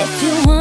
If you want